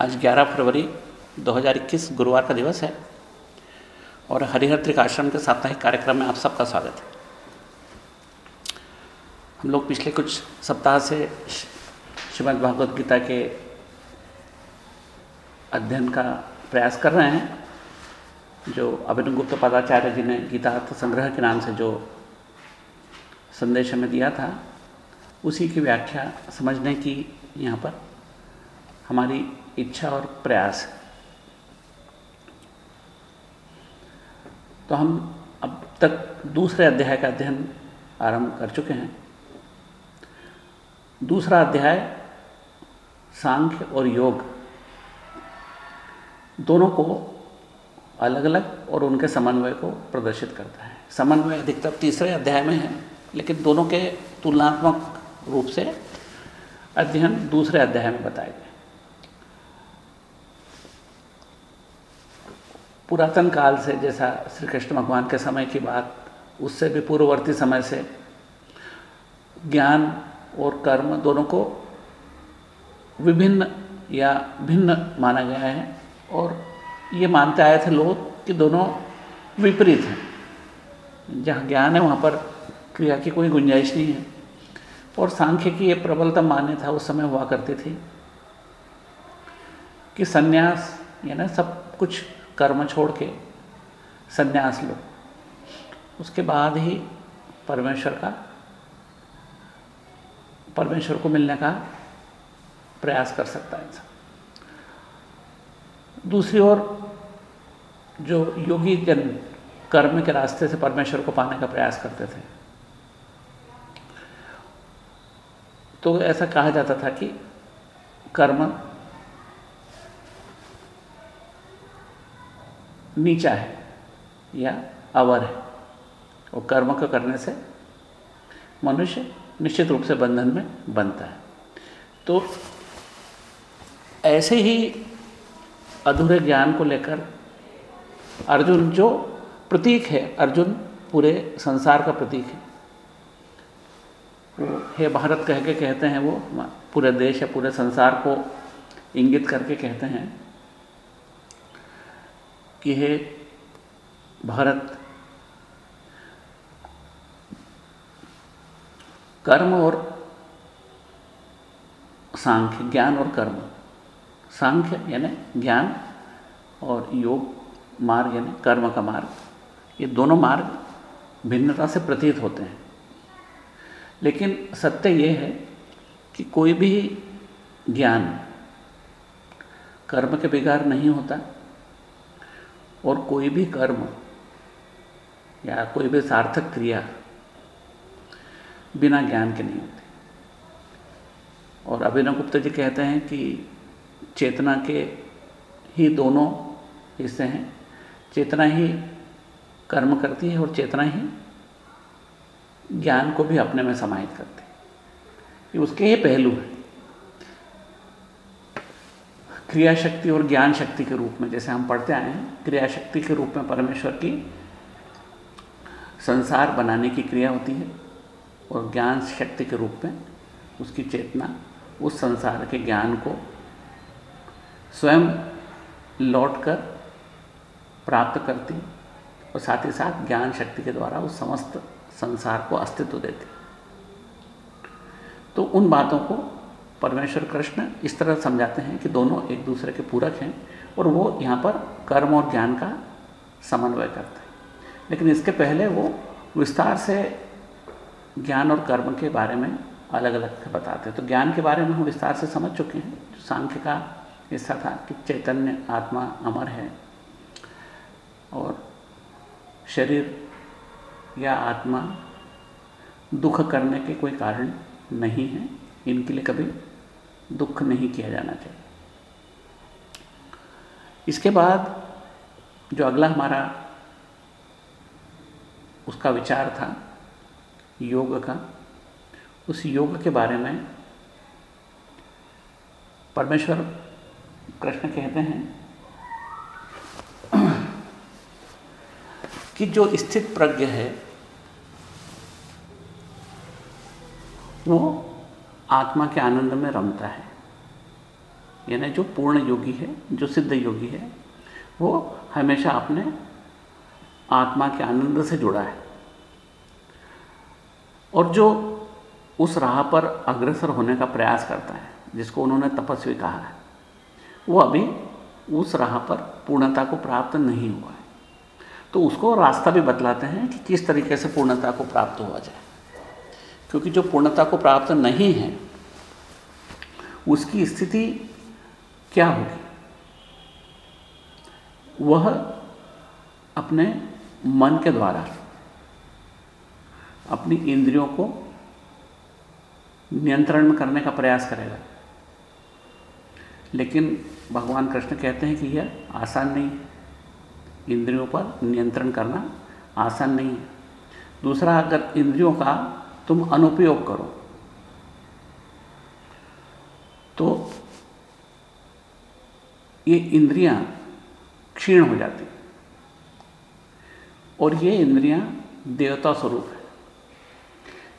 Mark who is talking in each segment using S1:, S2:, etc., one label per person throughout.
S1: आज 11 फरवरी 2021 गुरुवार का दिवस है और हरिहर त्रिकाश्रम के साप्ताहिक कार्यक्रम में आप सबका स्वागत है। हम लोग पिछले कुछ सप्ताह से श्रीमद् भागवत गीता के अध्ययन का प्रयास कर रहे हैं, जो अभिनव गुप्त पदाचार्य जी ने गीता अर्थ संग्रह के नाम से जो संदेश हमें दिया था, उसी की व्याख्या समझने की यहाँ पर हमारी इच्छा और प्रयास तो हम अब तक दूसरे अध्याय का अध्ययन आरंभ कर चुके हैं। दूसरा अध्याय, सांख्य और योग। दोनों को अलग अलग और उनके समन्वय को प्रदर्शित करता है। समन्वय अधिकतर तीसरे अध्याय में है, लेकिन दोनों के तुलनात्मक रूप से अध्ययन दूसरे अध्याय में बताए गए पुरातन काल से, जैसा श्री कृष्ण भगवान के समय की बात, उससे भी पूर्ववर्ती समय से ज्ञान और कर्म दोनों को विभिन्न या भिन्न माना गया है और ये मानते आए थे लोग कि दोनों विपरीत हैं। जहाँ ज्ञान है, वहाँ पर क्रिया की कोई गुंजाइश नहीं है। और सांख्य की ये प्रबलतम मान्यता उस समय हुआ करती थी कि सन्यास, यानी सब कुछ कर्म छोड़ के संन्यास लो। उसके बाद ही परमेश्वर का, परमेश्वर को मिलने का प्रयास कर सकता है इंसान। दूसरी ओर जो योगी जन कर्म के रास्ते से परमेश्वर को पाने का प्रयास करते थे तो ऐसा कहा जाता था कि कर्म नीचा है या अवर है। और कर्म को करने से मनुष्य निश्चित रूप से बंधन में बनता है। तो ऐसे ही अधूरे ज्ञान को लेकर अर्जुन जो प्रतीक है, अर्जुन पूरे संसार का प्रतीक है। वो हे भारत कह के कहते हैं वो, पूरे देश या पूरे संसार को इंगित करके कहते हैं। कि हे भारत, कर्म और सांख्य, ज्ञान और कर्म। सांख्य यानी ज्ञान और योग मार्ग यानी कर्म का मार्ग। ये दोनों मार्ग भिन्नता से प्रतीत होते हैं। लेकिन सत्य ये है कि कोई भी ज्ञान कर्म के बिगाड़ नहीं होता। और कोई भी कर्म या कोई भी सार्थक क्रिया बिना ज्ञान के नहीं होती। और अभिनव गुप्ता जी कहते हैं कि चेतना के ही दोनों हिस्से हैं। चेतना ही कर्म करती है और चेतना ही ज्ञान को भी अपने में समाहित करती है। ये उसके ही पहलू हैं। क्रिया शक्ति और ज्ञान शक्ति के रूप में, जैसे हम पढ़ते आए हैं क्रिया शक्ति के रूप में परमेश्वर की संसार बनाने की क्रिया होती है और ज्ञान शक्ति के रूप में उसकी चेतना, उस संसार के ज्ञान को स्वयं लौटकर प्राप्त करती और साथ ही साथ ज्ञान शक्ति के द्वारा उस समस्त संसार को अस्तित्व देती तो उन बातों को परमेश्वर कृष्ण इस तरह समझाते हैं कि दोनों एक दूसरे के पूरक हैं और वो यहाँ पर कर्म और ज्ञान का समन्वय करते हैं। लेकिन इसके पहले वो विस्तार से ज्ञान और कर्म के बारे में अलग अलग बताते हैं। तो ज्ञान के बारे में हम विस्तार से समझ चुके हैं। जो सांख्य का हिस्सा था कि चैतन्य आत्मा अमर है और शरीर या आत्मा दुख करने के कोई कारण नहीं है। इनके लिए कभी दुख नहीं किया जाना चाहिए। इसके बाद जो अगला हमारा उसका विचार था, योग का, उस योग के बारे में परमेश्वर कृष्ण कहते हैं कि जो स्थित प्रज्ञ है, वो आत्मा के आनंद में रमता है। यानी जो पूर्ण योगी है, जो सिद्ध योगी है, वो हमेशा अपने आत्मा के आनंद से जुड़ा है। और जो उस राह पर अग्रसर होने का प्रयास करता है, जिसको उन्होंने तपस्वी कहा है, वो अभी उस राह पर पूर्णता को प्राप्त नहीं हुआ है। तो उसको रास्ता भी बतलाते हैं कि किस तरीके से पूर्णता को प्राप्त हुआ जाए। क्योंकि जो पूर्णता को प्राप्त नहीं है, उसकी स्थिति क्या होगी? वह अपने मन के द्वारा, अपनी इंद्रियों को नियंत्रण में करने का प्रयास करेगा। लेकिन भगवान कृष्ण कहते हैं कि यह आसान नहीं है। इंद्रियों पर नियंत्रण करना आसान नहीं है। दूसरा, अगर इंद्रियों का तुम अनुपयोग करो। तो ये इंद्रियाँ क्षीण हो जाती। और ये इंद्रियाँ देवता स्वरूप है।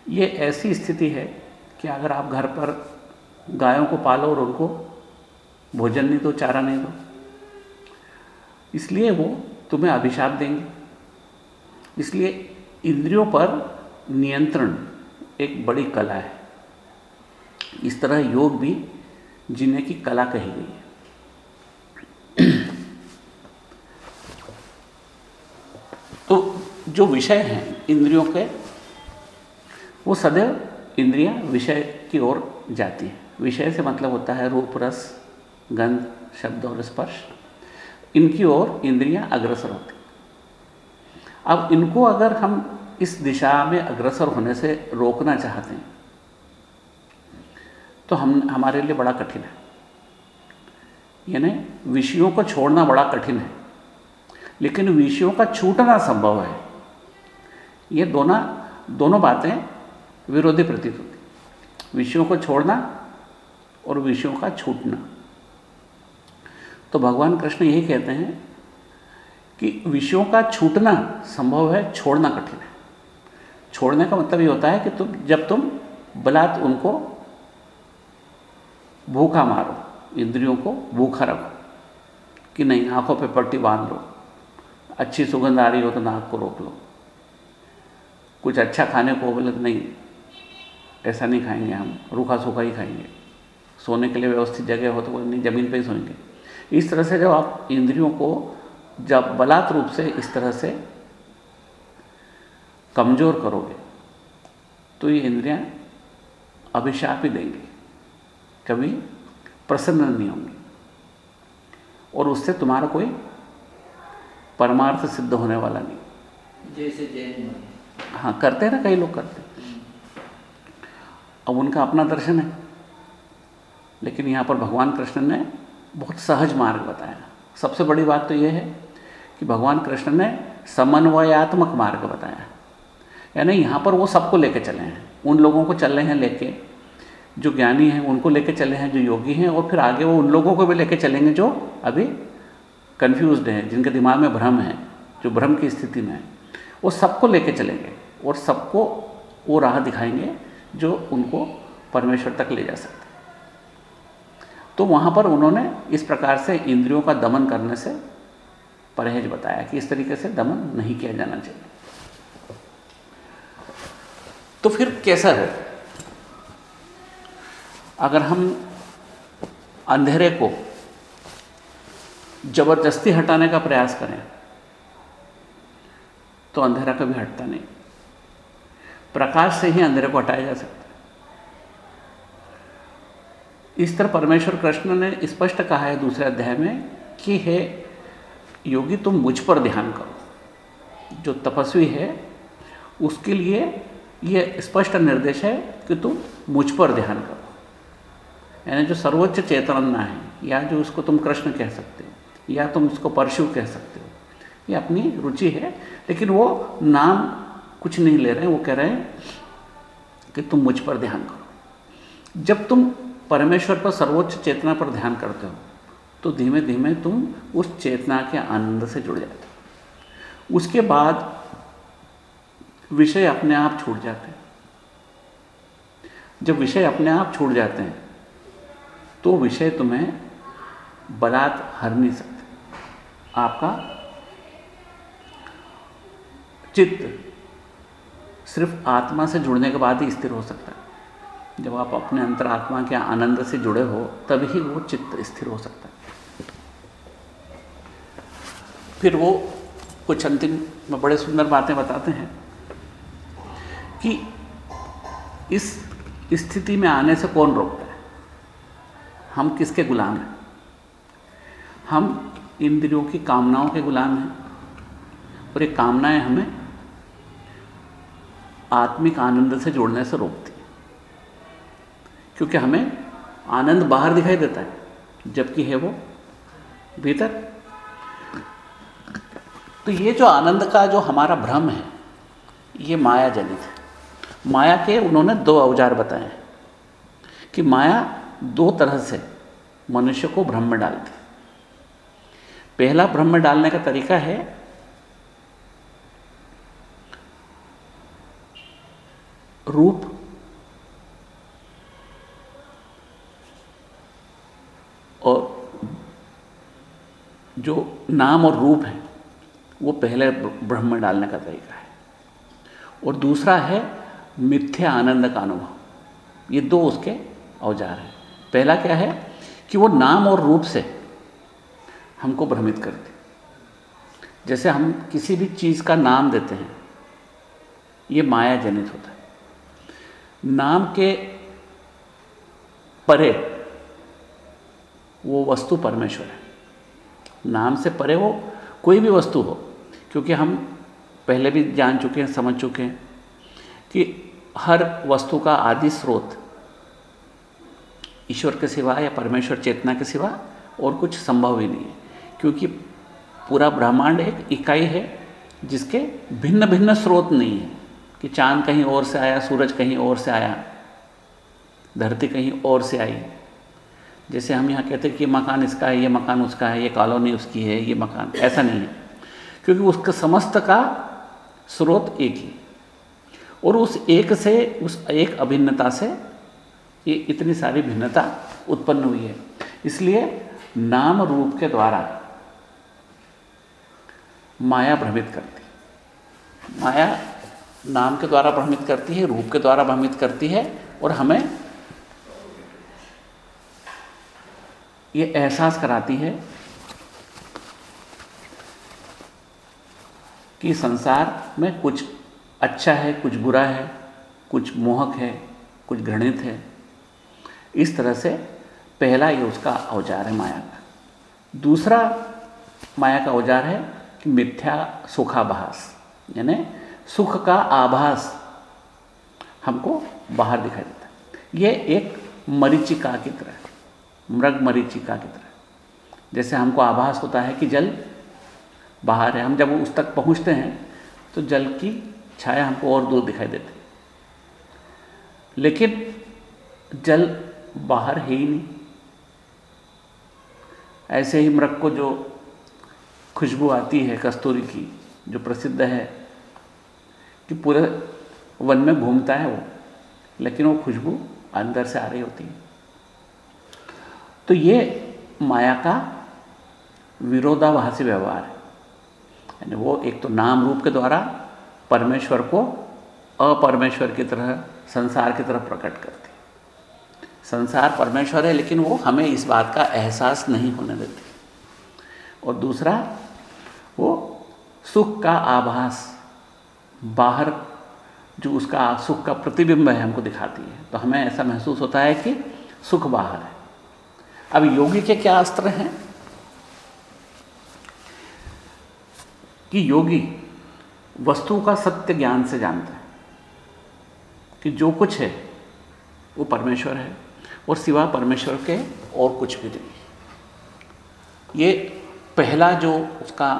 S1: ये ऐसी स्थिति है कि अगर आप घर पर गायों को पालो और उनको भोजन नहीं दो, चारा नहीं दो, इसलिए वो तुम्हें अभिशाप देंगे। इसलिए इंद्रियों पर नियंत्रण एक बड़ी कला है। इस तरह योग भी जीने की कला कही गई है। तो जो विषय हैं इंद्रियों के, वो सदैव इंद्रियाँ विषय की ओर जाती हैं। विषय से मतलब होता है रूप, रस, गंध, शब्द और स्पर्श। इनकी ओर इंद्रियाँ अग्रसर होती अब इनको अगर हम इस दिशा में अग्रसर होने से रोकना चाहते हैं। तो हम, हमारे लिए बड़ा कठिन है। यानी विषयों को छोड़ना बड़ा कठिन है। लेकिन विषयों का छूटना संभव है। ये दोनों दोनों बातें विरोधी प्रतीत होती विषयों को छोड़ना और विषयों का छूटना। तो भगवान कृष्ण यही कहते हैं कि विषयों का छूटना संभव है, छोड़ना कठिन है। छोड़ने का मतलब ये होता है कि तुम, जब तुम बलात् उनको भूखा मारो, इंद्रियों को भूखा रखो, कि नहीं, आँखों पे पट्टी बाँध लो, अच्छी सुगंध आ रही हो तो नाक को रोक लो। कुछ अच्छा खाने को बोले तो नहीं, ऐसा नहीं खाएँगे हम, रूखा सूखा ही खाएँगे। सोने के लिए व्यवस्थित जगह हो तो नहीं, ज़मीन पे ही सोएँगे। इस तरह से जब आप इंद्रियों को, जब बलात् रूप से इस तरह से कमज़ोर करोगे तो ये इंद्रियाँ अभिशाप ही देंगी। कभी प्रसन्न नहीं होंगी। और उससे तुम्हारा कोई परमार्थ सिद्ध होने वाला नहीं।
S2: जैसे जैन
S1: हाँ। करते हैं ना कई लोग करते अब उनका अपना दर्शन है। लेकिन यहाँ पर भगवान कृष्ण ने बहुत सहज मार्ग बताया। सबसे बड़ी बात तो यह है कि भगवान कृष्ण ने समन्वयात्मक मार्ग बताया। यानी यहाँ पर वो सबको लेके चले हैं। उन लोगों को चल रहे हैं लेके, जो ज्ञानी हैं, उनको लेके चले हैं, जो योगी हैं, और फिर आगे वो उन लोगों को भी लेके चलेंगे जो अभी कन्फ्यूज़ हैं, जिनके दिमाग में भ्रम है, जो भ्रम की स्थिति में है। वो सबको लेके चलेंगे, और सबको वो राह दिखाएँगे, जो उनको परमेश्वर तक ले जा सकते तो वहाँ पर उन्होंने इस प्रकार से इंद्रियों का दमन करने से परहेज बताया कि इस तरीके से दमन नहीं किया जाना चाहिए। तो फिर कैसा है? अगर हम अंधेरे को ज़बरदस्ती हटाने का प्रयास करें तो अंधेरा कभी हटता नहीं। प्रकाश से ही अंधेरे को हटाया जा सकता है। इस तरह परमेश्वर कृष्ण ने स्पष्ट कहा है दूसरे अध्याय में कि, हे योगी, तुम मुझ पर ध्यान करो। जो तपस्वी है, उसके लिए यह स्पष्ट निर्देश है कि तुम मुझ पर ध्यान करो। यानी जो सर्वोच्च चेतना है, या जो उसको तुम कृष्ण कह सकते हो, या तुम उसको परशु कह सकते हो, ये अपनी रुचि है। लेकिन वो नाम कुछ नहीं ले रहे हैं, वो कह रहे हैं कि तुम मुझ पर ध्यान करो। जब तुम परमेश्वर पर सर्वोच्च चेतना पर ध्यान करते हो तो धीमे धीमे तुम उस चेतना के आनंद से जुड़ जाते हो। उसके बाद विषय अपने आप छूट जाते हैं। जब विषय अपने आप छूट जाते हैं तो विषय तुम्हें बलात् हर नहीं सकते। आपका चित्त सिर्फ़ आत्मा से जुड़ने के बाद ही स्थिर हो सकता है। जब आप अपने अंतरात्मा के आनंद से जुड़े हो, तभी वो चित्त स्थिर हो सकता है। फिर वो कुछ अंतिम, बड़े सुंदर बातें बताते हैं। कि इस स्थिति में आने से कौन रोकता है? हम किसके गुलाम हैं? हम इंद्रियों की कामनाओं के गुलाम हैं। और ये कामनाएँ हमें आत्मिक आनंद से जोड़ने से रोकती हैं। क्योंकि हमें आनंद बाहर दिखाई देता है, जबकि है वो भीतर। तो ये जो आनंद का जो हमारा भ्रम है, ये माया जनित है। माया के उन्होंने दो औज़ार बताए कि माया दो तरह से मनुष्य को भ्रम में डालती पहला भ्रम में डालने का तरीका है, रूप। और जो नाम और रूप है, वो पहले ब्रह्म डालने का तरीका है। और दूसरा है मिथ्या आनंद का अनुभव। ये दो उसके औज़ार हैं। पहला क्या है कि वो नाम और रूप से हमको भ्रमित करते जैसे हम किसी भी चीज़ का नाम देते हैं, ये माया जनित होता है। नाम के परे वो वस्तु परमेश्वर है। नाम से परे वो कोई भी वस्तु हो, क्योंकि हम पहले भी जान चुके हैं, समझ चुके हैं कि हर वस्तु का आदि स्रोत, ईश्वर के सिवा या परमेश्वर चेतना के सिवा और कुछ संभव ही नहीं है। क्योंकि पूरा ब्रह्मांड एक इकाई है, जिसके भिन्न भिन्न स्रोत नहीं है, कि चाँद कहीं और से आया, सूरज कहीं और से आया, धरती कहीं और से आई। जैसे हम यहाँ कहते हैं कि मकान इसका है, ये मकान उसका है, ये कॉलोनी उसकी है, ये मकान, ऐसा नहीं है। क्योंकि उसका समस्त का स्रोत एक ही। और उस एक से, उस एक अभिन्नता से ये इतनी सारी भिन्नता उत्पन्न हुई है। इसलिए नाम रूप के द्वारा माया भ्रमित करती माया नाम के द्वारा भ्रमित करती है, रूप के द्वारा भ्रमित करती है और हमें ये एहसास कराती है कि संसार में कुछ अच्छा है, कुछ बुरा है, कुछ मोहक है, कुछ घृणित है। इस तरह से पहला ये उसका औज़ार है माया का। दूसरा माया का औज़ार है कि मिथ्या सुखाभास, यानी सुख का आभास हमको बाहर दिखाई देता है। ये एक मरीचिका की तरह मृग मरीचिका की तरह जैसे हमको आभास होता है कि जल बाहर है, हम जब उस तक पहुँचते हैं तो जल की छाया हमको और दूर दिखाई देती। लेकिन जल बाहर है ही नहीं। ऐसे ही मृग को जो खुशबू आती है कस्तूरी की, जो प्रसिद्ध है, कि पूरे वन में घूमता है वो, लेकिन वो खुशबू अंदर से आ रही होती है। तो ये माया का विरोधाभासी व्यवहार है। यानी वो एक तो नाम रूप के द्वारा परमेश्वर को अपरमेश्वर की तरह, संसार की तरह प्रकट करती संसार परमेश्वर है, लेकिन वो हमें इस बात का एहसास नहीं होने देती। और दूसरा, वो सुख का आभास, बाहर जो उसका सुख का प्रतिबिंब है, हमको दिखाती है। तो हमें ऐसा महसूस होता है कि सुख बाहर है। अब योगी के क्या अस्त्र हैं? कि योगी वस्तु का सत्य ज्ञान से जानता है कि जो कुछ है, वो परमेश्वर है और सिवा परमेश्वर के और कुछ भी नहीं। ये पहला जो उसका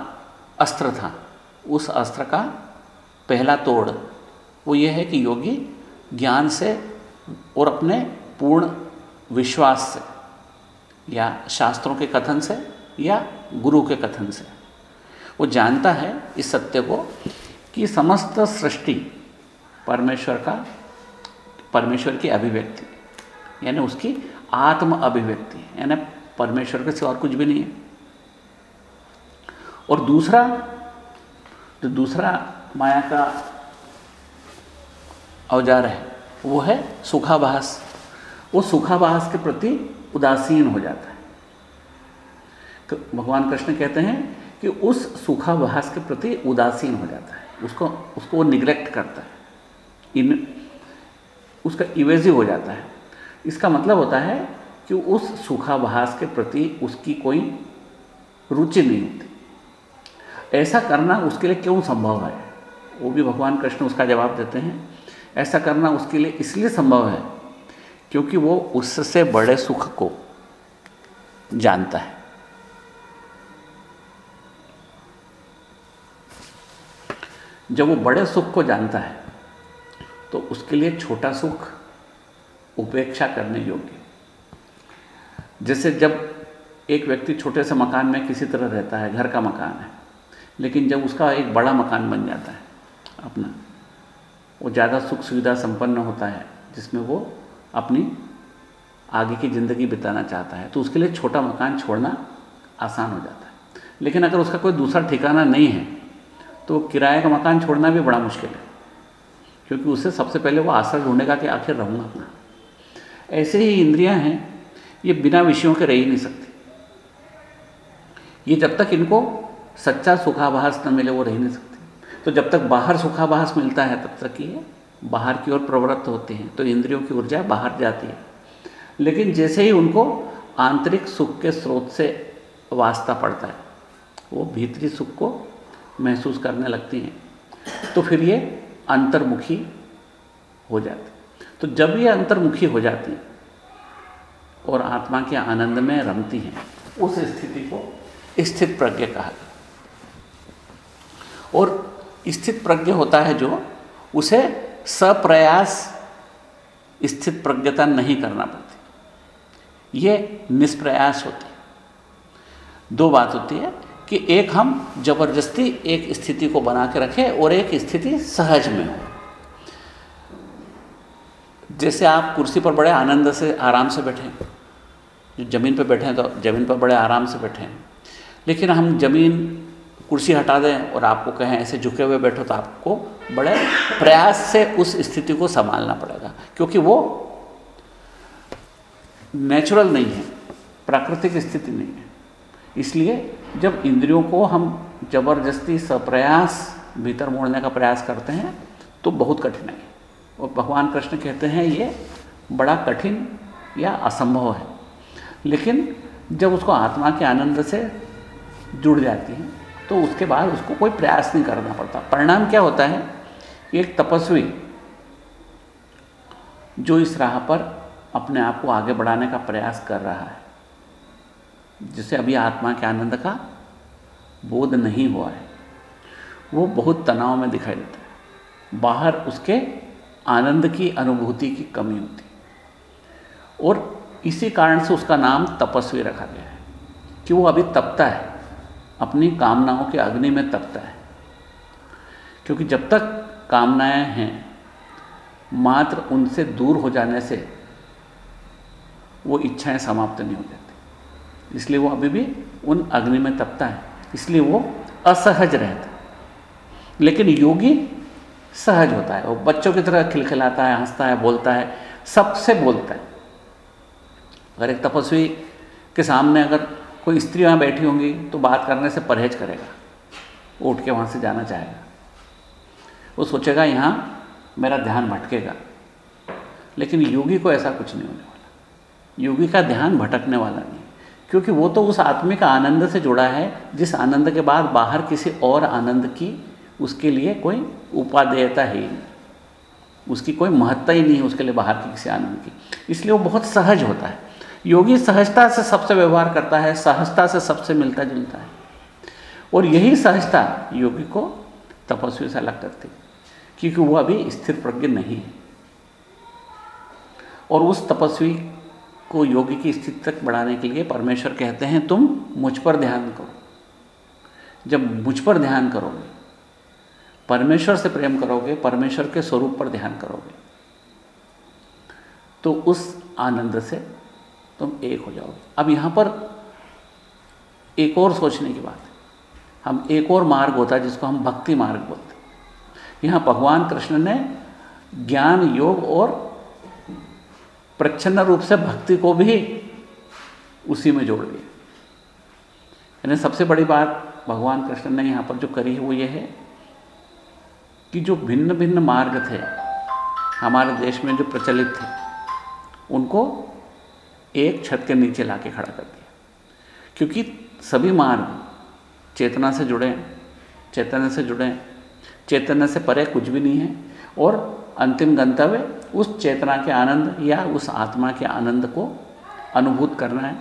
S1: अस्त्र था, उस अस्त्र का पहला तोड़, वो ये है कि योगी ज्ञान से और अपने पूर्ण विश्वास से या शास्त्रों के कथन से या गुरु के कथन से वो जानता है इस सत्य को कि समस्त सृष्टि परमेश्वर का, परमेश्वर की अभिव्यक्ति, यानी उसकी आत्म अभिव्यक्ति, यानी परमेश्वर के सिवा और कुछ भी नहीं है। और दूसरा, जो दूसरा माया का औज़ार है, वो है सुखाभास। वो सुखाभास के प्रति उदासीन हो जाता है। तो भगवान कृष्ण कहते हैं कि उस सुखाभास के प्रति उदासीन हो जाता है। उसको उसको वो निग्लेक्ट करता है। इन उसका इवेजिव हो जाता है। इसका मतलब होता है कि उस सुखाभास के प्रति उसकी कोई रुचि नहीं होती। ऐसा करना उसके लिए क्यों संभव है? वो भी भगवान कृष्ण उसका जवाब देते हैं। ऐसा करना उसके लिए इसलिए संभव है क्योंकि वो उससे बड़े सुख को जानता है। जब वो बड़े सुख को जानता है तो उसके लिए छोटा सुख उपेक्षा करने योग्य। जैसे जब एक व्यक्ति छोटे से मकान में किसी तरह रहता है, घर का मकान है, लेकिन जब उसका एक बड़ा मकान बन जाता है अपना, वो ज़्यादा सुख सुविधा संपन्न होता है, जिसमें वो अपनी आगे की ज़िंदगी बिताना चाहता है तो उसके लिए छोटा मकान छोड़ना आसान हो जाता है। लेकिन अगर उसका कोई दूसरा ठिकाना नहीं है तो किराए का मकान छोड़ना भी बड़ा मुश्किल है, क्योंकि उससे सबसे पहले वो आश्रय ढूंढेगा कि आखिर रहूँगा अपना। ऐसे ही इंद्रियाँ हैं, ये बिना विषयों के रह ही नहीं सकती। ये जब तक इनको सच्चा सुखाभास न मिले, वो रह नहीं सकती। तो जब तक बाहर सुखाभास मिलता है, तब तक ये बाहर की ओर प्रवृत्त होते हैं तो इंद्रियों की ऊर्जा बाहर जाती है। लेकिन जैसे ही उनको आंतरिक सुख के स्रोत से वास्ता पड़ता है, वो भीतरी सुख को महसूस करने लगती हैं तो फिर ये अंतर्मुखी हो जाती तो जब ये अंतर्मुखी हो जाती और आत्मा के आनंद में रमती हैं, उस स्थिति को स्थित प्रज्ञ कहा गया और स्थित प्रज्ञ होता है जो, उसे सप्रयास स्थित प्रज्ञता नहीं करना पड़ती। ये निष्प्रयास होती दो बात होती है कि एक हम ज़बरदस्ती एक स्थिति को बना के रखें और एक स्थिति सहज में हो। जैसे आप कुर्सी पर बड़े आनंद से, आराम से बैठे जो ज़मीन पर बैठे हैं तो ज़मीन पर बड़े आराम से बैठे हैं। लेकिन हम ज़मीन कुर्सी हटा दें और आपको कहें, ऐसे झुके हुए बैठो तो आपको बड़े प्रयास से उस स्थिति को संभालना पड़ेगा। क्योंकि वो नेचुरल नहीं है, प्राकृतिक स्थिति नहीं है। इसलिए जब इंद्रियों को हम ज़बरदस्ती सप्रयास भीतर मोड़ने का प्रयास करते हैं तो बहुत कठिन है और भगवान कृष्ण कहते हैं, ये बड़ा कठिन या असंभव है। लेकिन जब उसको आत्मा के आनंद से जुड़ जाती है तो उसके बाद उसको कोई प्रयास नहीं करना पड़ता। परिणाम क्या होता है? एक तपस्वी जो इस राह पर अपने आप को आगे बढ़ाने का प्रयास कर रहा है। जिसे अभी आत्मा के आनंद का बोध नहीं हुआ है, वो बहुत तनाव में दिखाई देता है। बाहर उसके आनंद की अनुभूति की कमी होती है। और इसी कारण से उसका नाम तपस्वी रखा गया है कि वो अभी तपता है, अपनी कामनाओं के अग्नि में तपता है। क्योंकि जब तक कामनाएँ हैं, मात्र उनसे दूर हो जाने से वो इच्छाएँ समाप्त नहीं हो जाती। इसलिए वो अभी भी उन अग्नि में तपता है। इसलिए वो असहज रहता है। लेकिन योगी सहज होता है। वो बच्चों की तरह खिलखिलाता है, हंसता है, बोलता है, सबसे बोलता है। अगर एक तपस्वी के सामने अगर कोई स्त्री वहाँ बैठी होंगी तो बात करने से परहेज करेगा। उठ के वहाँ से जाना चाहेगा। वो सोचेगा, यहाँ मेरा ध्यान भटकेगा। लेकिन योगी को ऐसा कुछ नहीं होने वाला। योगी का ध्यान भटकने वाला नहीं। क्योंकि वो तो उस आत्मिक आनंद से जुड़ा है, जिस आनंद के बाद बाहर किसी और आनंद की उसके लिए कोई उपादेयता ही नहीं। उसकी कोई महत्ता ही नहीं है उसके लिए बाहर की किसी आनंद की। इसलिए वो बहुत सहज होता है। योगी सहजता से सबसे व्यवहार करता है, सहजता से सबसे मिलता जुलता है। और यही सहजता योगी को तपस्वी से अलग करती क्योंकि वो अभी स्थिर प्रज्ञ नहीं है। और उस तपस्वी को योगी की स्थिति तक बढ़ाने के लिए परमेश्वर कहते हैं, तुम मुझ पर ध्यान करो। जब मुझ पर ध्यान करोगे, परमेश्वर से प्रेम करोगे, परमेश्वर के स्वरूप पर ध्यान करोगे तो उस आनंद से तुम एक हो जाओगे। अब यहाँ पर एक और सोचने की बात है। हम एक और मार्ग होता है जिसको हम भक्ति मार्ग बोलते हैं। यहाँ भगवान कृष्ण ने ज्ञान, योग और प्रच्छन्न रूप से भक्ति को भी उसी में जोड़ दिया। यानी सबसे बड़ी बात भगवान कृष्ण ने यहाँ पर जो करी है वो ये है कि जो भिन्न भिन्न मार्ग थे, हमारे देश में जो प्रचलित थे, उनको एक छत के नीचे ला के खड़ा कर दिया। क्योंकि सभी मार्ग चेतना से जुड़े हैं से जुड़े हैं से परे कुछ भी नहीं है और अंतिम गंतव्य उस चेतना के आनंद या उस आत्मा के आनंद को अनुभूत करना है,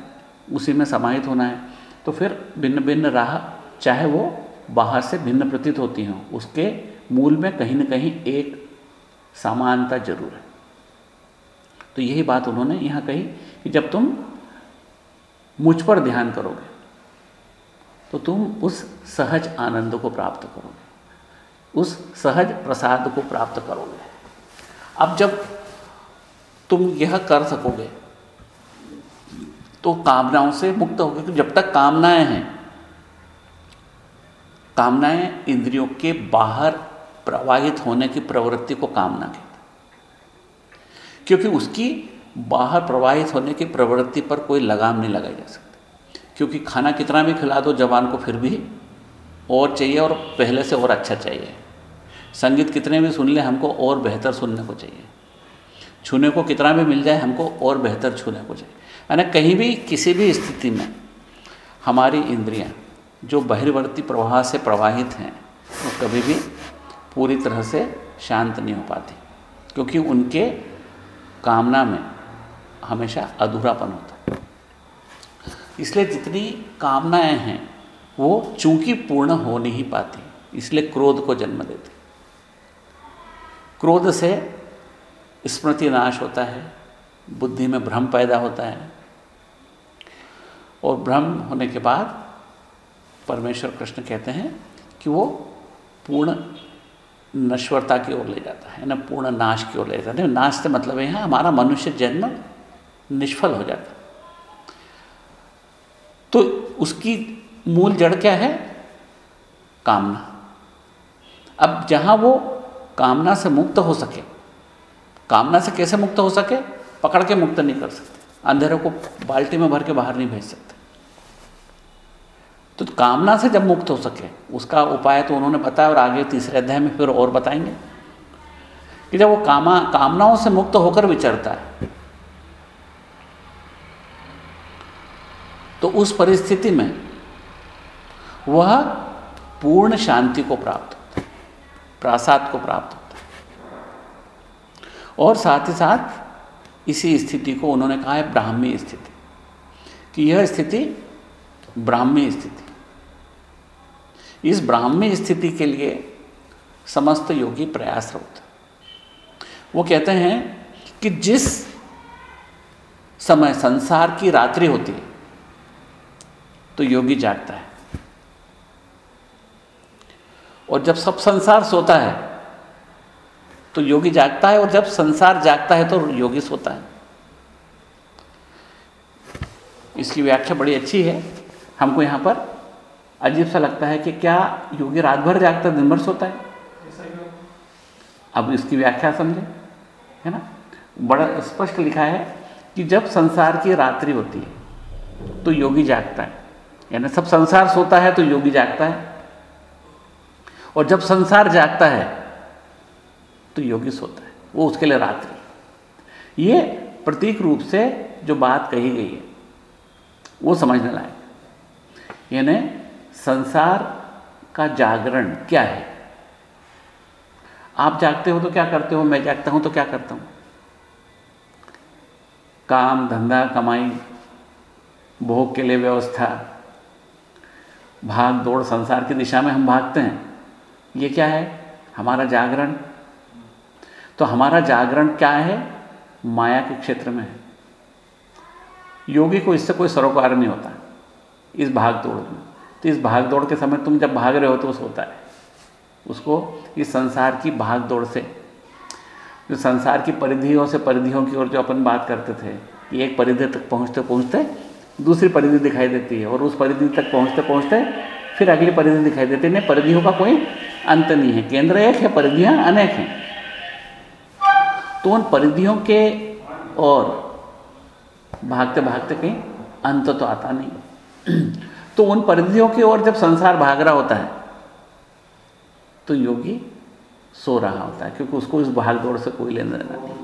S1: उसी में समाहित होना है। तो फिर भिन्न भिन्न राह, चाहे वो बाहर से भिन्न प्रतीत होती हों, उसके मूल में कहीं ना कहीं एक समानता ज़रूर है। तो यही बात उन्होंने यहाँ कही कि जब तुम मुझ पर ध्यान करोगे तो तुम उस सहज आनंद को प्राप्त करोगे, उस सहज प्रसाद को प्राप्त करोगे। अब जब तुम यह कर सकोगे तो कामनाओं से मुक्त होगे क्योंकि जब तक कामनाएँ हैं, कामनाएँ इंद्रियों के बाहर प्रवाहित होने की प्रवृत्ति को कामना कहते क्योंकि उसकी बाहर प्रवाहित होने की प्रवृत्ति पर कोई लगाम नहीं लगाई जा सकती। क्योंकि खाना कितना भी खिला दो, जवान को फिर भी और चाहिए और पहले से और अच्छा चाहिए। संगीत कितने भी सुन ले, हमको और बेहतर सुनने को चाहिए। छूने को कितना भी मिल जाए, हमको और बेहतर छूने को चाहिए। यानी कहीं भी, किसी भी स्थिति में हमारी इंद्रियाँ जो बहिर्वर्ती प्रवाह से प्रवाहित हैं, वो तो कभी भी पूरी तरह से शांत नहीं हो पाती, क्योंकि उनके कामना में हमेशा अधूरापन होता है। इसलिए जितनी कामनाएँ हैं, वो चूँकि पूर्ण हो नहीं पाती, इसलिए क्रोध को जन्म देती। क्रोध से स्मृति नाश होता है, बुद्धि में भ्रम पैदा होता है। और भ्रम होने के बाद परमेश्वर कृष्ण कहते हैं कि वो पूर्ण नश्वरता की ओर ले जाता है ना पूर्ण नाश की ओर ले जाता है। नाश से मतलब है हमारा मनुष्य जन्म निष्फल हो जाता तो उसकी मूल जड़ क्या है? कामना। अब जहाँ वो कामना से मुक्त हो सके। कामना से कैसे मुक्त हो सके? पकड़ के मुक्त नहीं कर सकते। अंधेरे को बाल्टी में भर के बाहर नहीं भेज सकते। तो कामना से जब मुक्त हो सके, उसका उपाय तो उन्होंने बताया और आगे तीसरे अध्याय में फिर और बताएँगे कि जब वो कामा, कामनाओं से मुक्त होकर विचरता है तो उस परिस्थिति में वह पूर्ण शांति को प्राप्त प्रासाद को प्राप्त होता है। और साथ ही साथ इसी स्थिति को उन्होंने कहा है ब्राह्मी स्थिति, कि यह स्थिति ब्राह्मी स्थिति। इस ब्राह्मी स्थिति के लिए समस्त योगी प्रयासरत वो कहते हैं कि जिस समय संसार की रात्रि होती है तो योगी जागता है। और जब सब संसार सोता है तो योगी जागता है और जब संसार जागता है तो योगी सोता है। इसकी व्याख्या बड़ी अच्छी है। हमको यहाँ पर अजीब सा लगता है कि क्या योगी रात भर जागता दिन भर सोता है? अब इसकी व्याख्या समझे, है ना? बड़ा स्पष्ट लिखा है कि जब संसार की रात्रि होती है तो योगी जागता है। यानी सब संसार सोता है तो योगी जागता है। और जब संसार जागता है तो योगी सोता है। वो उसके लिए रात्रि। ये प्रतीक रूप से जो बात कही गई है, वो समझने लायक यानी संसार का जागरण क्या है? आप जागते हो तो क्या करते हो? मैं जागता हूँ तो क्या करता हूँ? काम, धंधा, कमाई, भोग के लिए व्यवस्था, भाग दौड़ संसार की दिशा में हम भागते हैं। ये क्या है? हमारा जागरण। तो हमारा जागरण क्या है? माया के क्षेत्र में है। योगी को इससे कोई सरोकार नहीं होता, इस भाग दौड़ में। तो इस भाग दौड़ के समय तुम जब भाग रहे हो तो उस होता है। उसको इस संसार की भाग दौड़ से, जो संसार की परिधियों से परिधियों की ओर जो अपन बात करते थे कि एक परिधि तक पहुँचते पहुँचते दूसरी परिधि दिखाई देती है और उस परिधि तक पहुँचते पहुँचते फिर अगली परिधि दिखाई देती है। नहीं, परिधियों का कोई अंत नहीं है। केंद्र एक है परिधियाँ अनेक हैं। तो उन परिधियों के और भागते भागते कहीं अंत तो आता नहीं। तो उन परिधियों की ओर जब संसार भाग रहा होता है तो योगी सो रहा होता है क्योंकि उसको इस भाग दौड़ से कोई लेना देना नहीं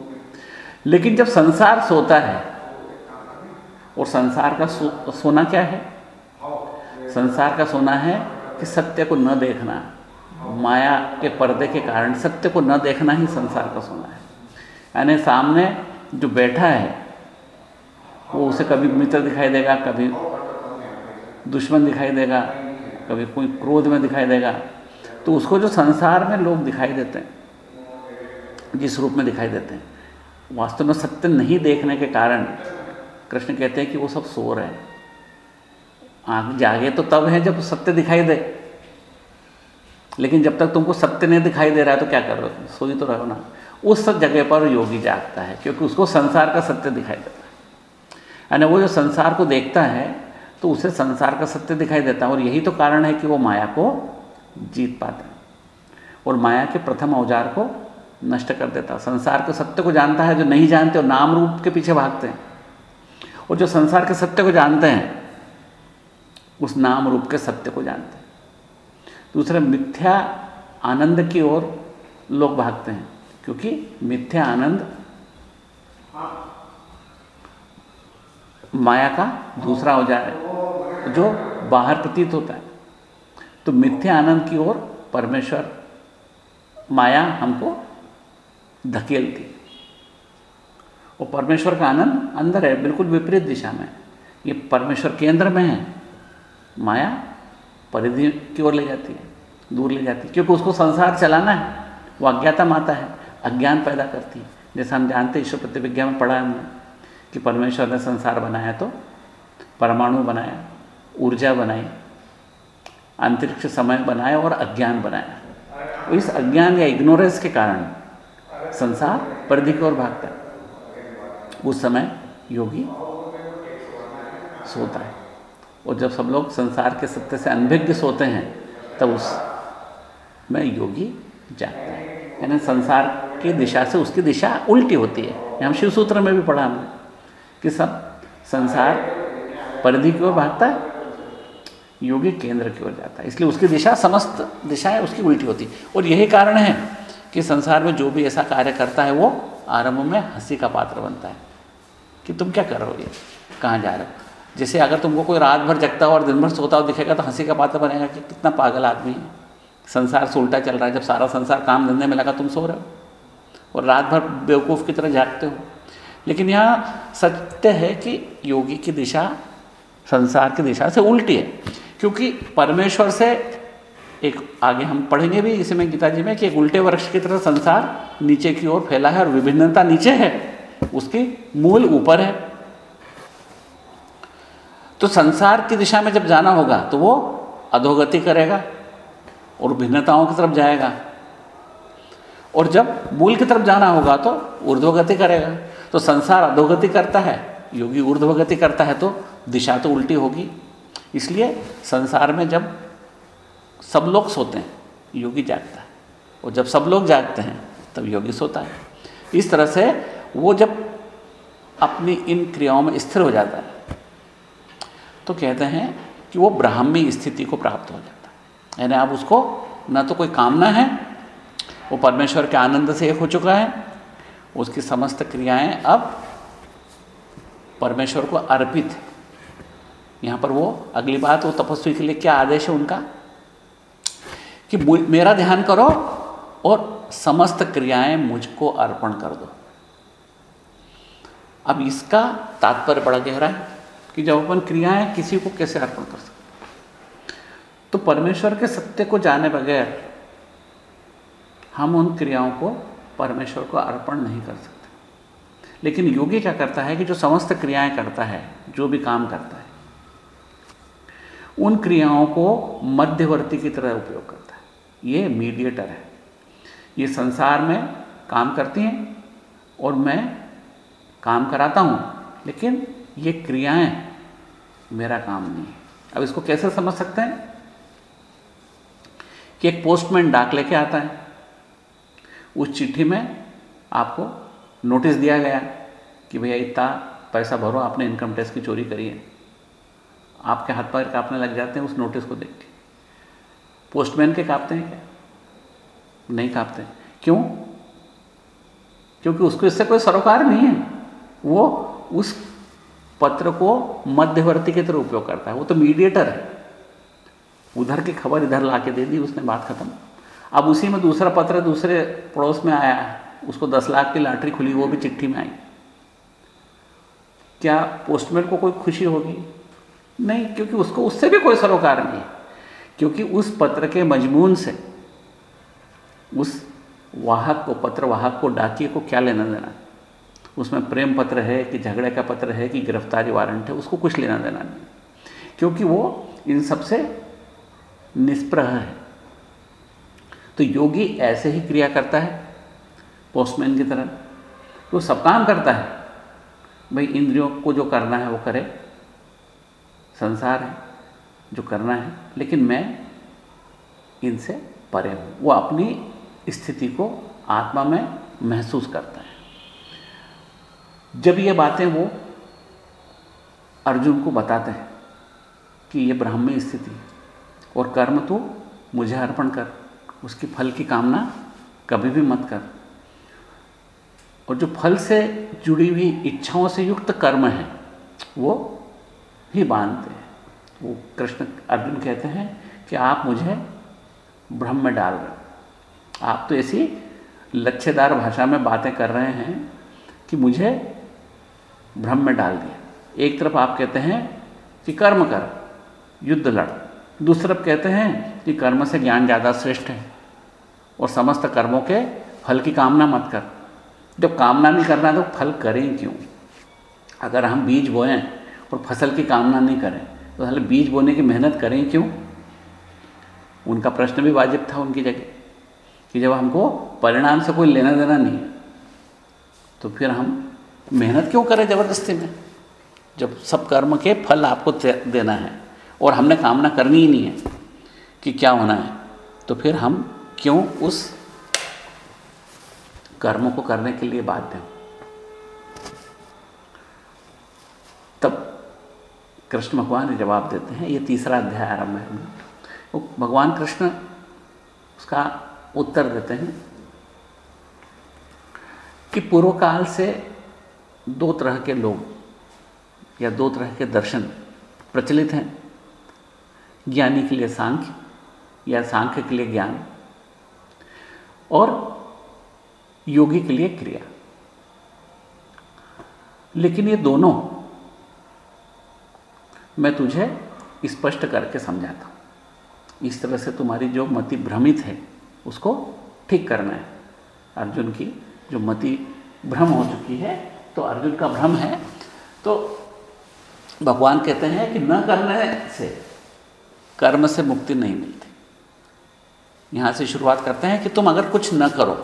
S1: लेकिन जब संसार सोता है और संसार का सो, सोना क्या है? संसार का सोना है कि सत्य को न देखना। माया के पर्दे के कारण सत्य को न देखना ही संसार का सोना है। यानी सामने जो बैठा है, वो उसे कभी मित्र दिखाई देगा, कभी दुश्मन दिखाई देगा, कभी कोई क्रोध में दिखाई देगा। तो उसको जो संसार में लोग दिखाई देते हैं, जिस रूप में दिखाई देते हैं, वास्तव में सत्य नहीं देखने के कारण कृष्ण कहते हैं कि वो सब सो रहे हैं। आँख जागे तो तब है जब सत्य दिखाई दे। लेकिन जब तक तुमको सत्य नहीं दिखाई दे रहा है तो क्या कर रहे हो? सोई तो रहो ना। उस सब जगह पर योगी जागता है, क्योंकि उसको संसार का सत्य दिखाई देता है। यानी वो जो संसार को देखता है तो उसे संसार का सत्य दिखाई देता है, और यही तो कारण है कि वो माया को जीत पाता है, और माया के प्रथम औज़ार को नष्ट कर देता है। संसार के सत्य को जानता है, जो नहीं जानते, और नाम रूप के पीछे भागते हैं। और जो संसार के सत्य को जानते हैं, उस नाम रूप के सत्य को जानते हैं। दूसरा मिथ्या आनंद की ओर लोग भागते हैं, क्योंकि मिथ्या आनंद माया का दूसरा है जो बाहर प्रतीत होता है। तो मिथ्या आनंद की ओर परमेश्वर माया हमको धकेलती वो परमेश्वर का आनंद अंदर है, बिल्कुल विपरीत दिशा में ये परमेश्वर केंद्र में है, माया परिधि की ओर ले जाती है, दूर ले जाती है। क्योंकि उसको संसार चलाना है, वो अज्ञाता माता है, अज्ञान पैदा करती है। जैसे हम जानते ईश्वर प्रतिविज्ञा में पढ़ा है हमने कि परमेश्वर ने संसार बनाया तो परमाणु बनाया, ऊर्जा बनाई, अंतरिक्ष समय बनाया और अज्ञान बनाया। तो इस अज्ञान या इग्नोरेंस के कारण संसार परिधि की ओर भागता है। उस समय योगी सोता है। और जब सब लोग संसार के सत्य से अनभिज्ञ सोते हैं, तब उस में योगी जागता है। यानी संसार की दिशा से उसकी दिशा उल्टी होती है। हम शिव सूत्र में भी पढ़ा हमने कि सब संसार परिधि की ओर भागता है, योगी केंद्र की ओर जाता है। इसलिए उसकी दिशा समस्त दिशाएँ उसकी उल्टी होती है। और यही कारण है कि संसार में जो भी ऐसा कार्य करता है, वो आरंभ में हँसी का पात्र बनता है कि तुम क्या कर रहे हो ये? कहाँ जा रहे हो? जैसे अगर तुमको कोई रात भर जगता हो और दिन भर सोता हो दिखेगा तो हँसी का पात्र बनेगा कि कितना पागल आदमी है। संसार से उल्टा चल रहा है। जब सारा संसार काम धंधे में लगा, तुम सो रहे हो। और रात भर बेवकूफ़ की तरह जागते हो। लेकिन यहाँ सत्य है कि योगी की दिशा, संसार की दिशा से उल्टी है। क्योंकि परमेश्वर से एक आगे हम पढ़ेंगे भी इसमें गीता जी में कि एक उल्टे वृक्ष की तरह संसार नीचे की ओर फैला है और विभिन्नता नीचे है। उसकी मूल ऊपर है। तो संसार की दिशा में जब जाना होगा तो वो अधोगति करेगा और भिन्नताओं की तरफ़ जाएगा। और जब मूल की तरफ़ जाना होगा तो ऊर्ध्वगति करेगा। तो संसार अधोगति करता है, योगी ऊर्ध्वगति करता है तो दिशा तो उल्टी होगी। इसलिए संसार में जब सब लोग सोते हैं, योगी जागता है। और जब सब लोग जागते हैं, तब योगी सोता है। इस तरह से वो जब अपनी इन क्रियाओं में स्थिर हो जाता है तो कहते हैं कि वो ब्राह्मी स्थिति को प्राप्त हो जाता है। यानी अब उसको न तो कोई कामना है, वो परमेश्वर के आनंद से एक हो चुका है, उसकी समस्त क्रियाएँ अब परमेश्वर को अर्पित है। यहाँ पर वो अगली बात, वो तपस्वी के लिए क्या आदेश है उनका? कि मेरा ध्यान करो और समस्त क्रियाएँ मुझको अर्पण कर दो। अब इसका तात्पर्य बड़ा गहरा है। कि जब अपन क्रियाएँ किसी को कैसे अर्पण कर सकते तो परमेश्वर के सत्य को जाने बगैर हम उन क्रियाओं को परमेश्वर को अर्पण नहीं कर सकते। लेकिन योगी क्या करता है कि जो समस्त क्रियाएँ करता है, जो भी काम करता है, उन क्रियाओं को मध्यवर्ती की तरह उपयोग करता है। ये मीडिएटर है। ये संसार में काम करती हैं और मैं काम कराता हूँ, लेकिन ये क्रियाएँ मेरा काम नहीं है। अब इसको कैसे समझ सकते हैं? कि एक पोस्टमैन डाक लेके आता है। उस चिट्ठी में आपको नोटिस दिया गया कि भैया इतना पैसा भरो, आपने इनकम टैक्स की चोरी करी है। आपके हाथ पैर कांपने लग जाते हैं उस नोटिस को देख के। पोस्टमैन के कांपते हैं क्या? नहीं कांपते। क्यों? क्योंकि उसको इससे कोई सरोकार नहीं है। वो उस पत्र को मध्यवर्ती के तरह उपयोग करता है। वो तो मीडिएटर है। उधर की खबर इधर ला के दे दी, उसने बात खत्म। अब उसी में दूसरा पत्र दूसरे पड़ोस में आया उसको दस लाख की लॉटरी खुली, वो भी चिट्ठी में आई। क्या पोस्टमैन को कोई खुशी होगी? नहीं, क्योंकि उसको, उससे भी कोई सरोकार नहीं है। क्योंकि उस पत्र के मजमून से, उस वाहक को, पत्र वाहक को डाकिए को क्या लेना देना उसमें प्रेम पत्र है कि झगड़े का पत्र है कि गिरफ्तारी वारंट है, उसको कुछ लेना देना नहीं। क्योंकि वो इन सबसे निष्प्रह है। तो योगी ऐसे ही क्रिया करता है पोस्टमैन की तरह। वो सब काम करता है। भाई, इंद्रियों को जो करना है वो करे। संसार है, जो करना है। लेकिन मैं इनसे परे हूँ। वो अपनी स्थिति को आत्मा में महसूस करता है। जब ये बातें वो अर्जुन को बताते हैं कि ये ब्राह्मी स्थिति और कर्म तो मुझे अर्पण कर, उसकी फल की कामना कभी भी मत कर। और जो फल से जुड़ी हुई इच्छाओं से युक्त कर्म है, वो ही बांधते हैं। वो कृष्ण अर्जुन कहते हैं कि आप मुझे ब्रह्म में डाल रहे आप तो ऐसी लच्छेदार भाषा में बातें कर रहे हैं कि मुझे भ्रम में डाल दिया। एक तरफ़ आप कहते हैं कि कर्म कर, युद्ध लड़। दूसरी तरफ़ कहते हैं कि कर्म से ज्ञान ज़्यादा श्रेष्ठ है और समस्त कर्मों के फल की कामना मत कर। जब कामना नहीं करना तो फल करें क्यों? अगर हम बीज बोएँ और फ़सल की कामना नहीं करें तो पहले बीज बोने की मेहनत करें क्यों? उनका प्रश्न भी वाजिब था उनकी जगह, कि जब हमको परिणाम से कोई लेना देना नहीं तो फिर हम मेहनत क्यों करें ज़बरदस्ती में? जब सब कर्म के फल आपको देना है और हमने कामना करनी ही नहीं है कि क्या होना है तो फिर हम क्यों उस कर्मों को करने के लिए बाध्य हूँ? तब कृष्ण भगवान जवाब देते हैं, ये तीसरा अध्याय आरंभ है वो भगवान कृष्ण उसका उत्तर देते हैं कि पूर्व काल से दो तरह के लोग या दो तरह के दर्शन प्रचलित हैं। ज्ञानी के लिए सांख्य या सांख्य के लिए ज्ञान और योगी के लिए क्रिया। लेकिन ये दोनों मैं तुझे स्पष्ट करके समझाता हूँ। इस तरह से तुम्हारी जो मति भ्रमित है, उसको ठीक करना है। अर्जुन की जो मति भ्रम हो चुकी है तो अर्जुन का भ्रम है। तो भगवान कहते हैं कि न करने से, कर्म से मुक्ति नहीं मिलती। यहाँ से शुरुआत करते हैं कि तुम अगर कुछ न करो,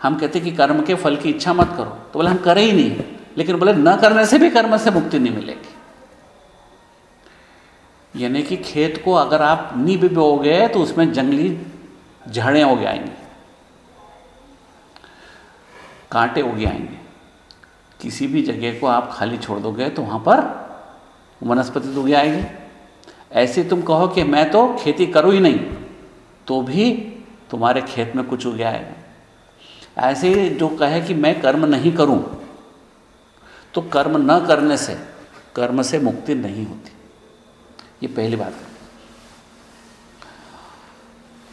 S1: हम कहते कि कर्म के फल की इच्छा मत करो। तो बोले, हम करें ही नहीं, लेकिन बोले, न करने से भी कर्म से मुक्ति नहीं मिलेगी। यानी कि खेत को अगर आप नी भी बोगे तो उसमें जंगली झाड़ें हो आएँगी कांटे उगे आएँगे। किसी भी जगह को आप खाली छोड़ दोगे तो वहाँ पर वनस्पति तो उगे आएगी। ऐसे तुम कहो कि मैं तो खेती करूँ ही नहीं तो भी तुम्हारे खेत में कुछ उगे आएगा। ऐसे जो कहे कि मैं कर्म नहीं करूँ तो कर्म न करने से, कर्म से मुक्ति नहीं होती। ये पहली बात है।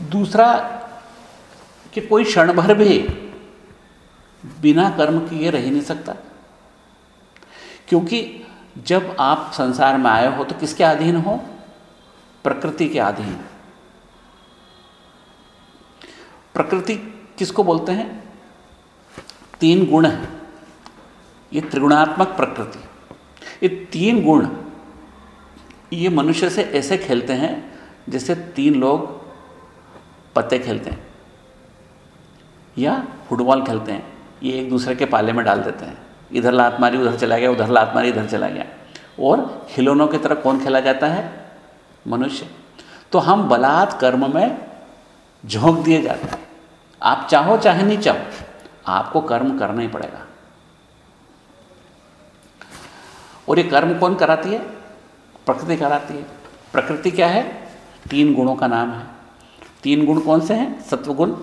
S1: दूसरा कि कोई क्षण भर भी बिना कर्म किए रह नहीं सकता। क्योंकि जब आप संसार में आए हो तो किसके अधीन हो? प्रकृति के अधीन। प्रकृति किसको बोलते हैं? तीन गुण है। ये त्रिगुणात्मक प्रकृति। ये तीन गुण ये मनुष्य से ऐसे खेलते हैं जैसे तीन लोग पत्ते खेलते हैं या फुटबॉल खेलते हैं। ये एक दूसरे के पाले में डाल देते हैं। इधर लात मारी उधर चला गया, उधर लात मारी इधर चला गया। और खिलौनों की तरह कौन खेला जाता है? मनुष्य। तो हम बलात् कर्म में झोंक दिए जाते हैं। आप चाहो चाहे नहीं चाहो, आपको कर्म करना ही पड़ेगा। और ये कर्म कौन कराती है? प्रकृति कराती है। प्रकृति क्या है? तीन गुणों का नाम है। तीन गुण कौन से हैं? सत्वगुण,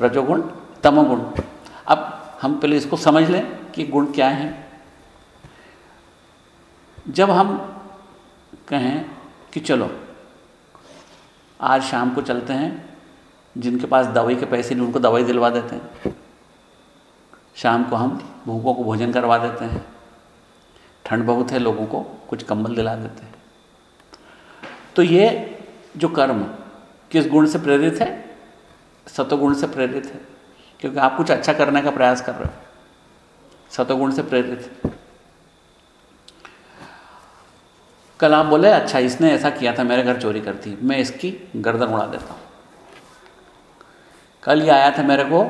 S1: रजोगुण, तमोगुण। अब हम पहले इसको समझ लें कि गुण क्या हैं। जब हम कहें कि चलो, आज शाम को चलते हैं, जिनके पास दवाई के पैसे नहीं, उनको दवाई दिलवा देते हैं। शाम को हम भूखों को भोजन करवा देते हैं। ठंड बहुत है, लोगों को कुछ कंबल दिला देते हैं। तो ये जो कर्म किस गुण से प्रेरित है? सतोगुण से प्रेरित है। क्योंकि आप कुछ अच्छा करने का प्रयास कर रहे हो। सतोगुण से प्रेरित। कल आप बोले अच्छा इसने ऐसा किया था, मेरे घर चोरी करती मैं इसकी गर्दन उड़ा देता हूँ। कल ये आया था मेरे को,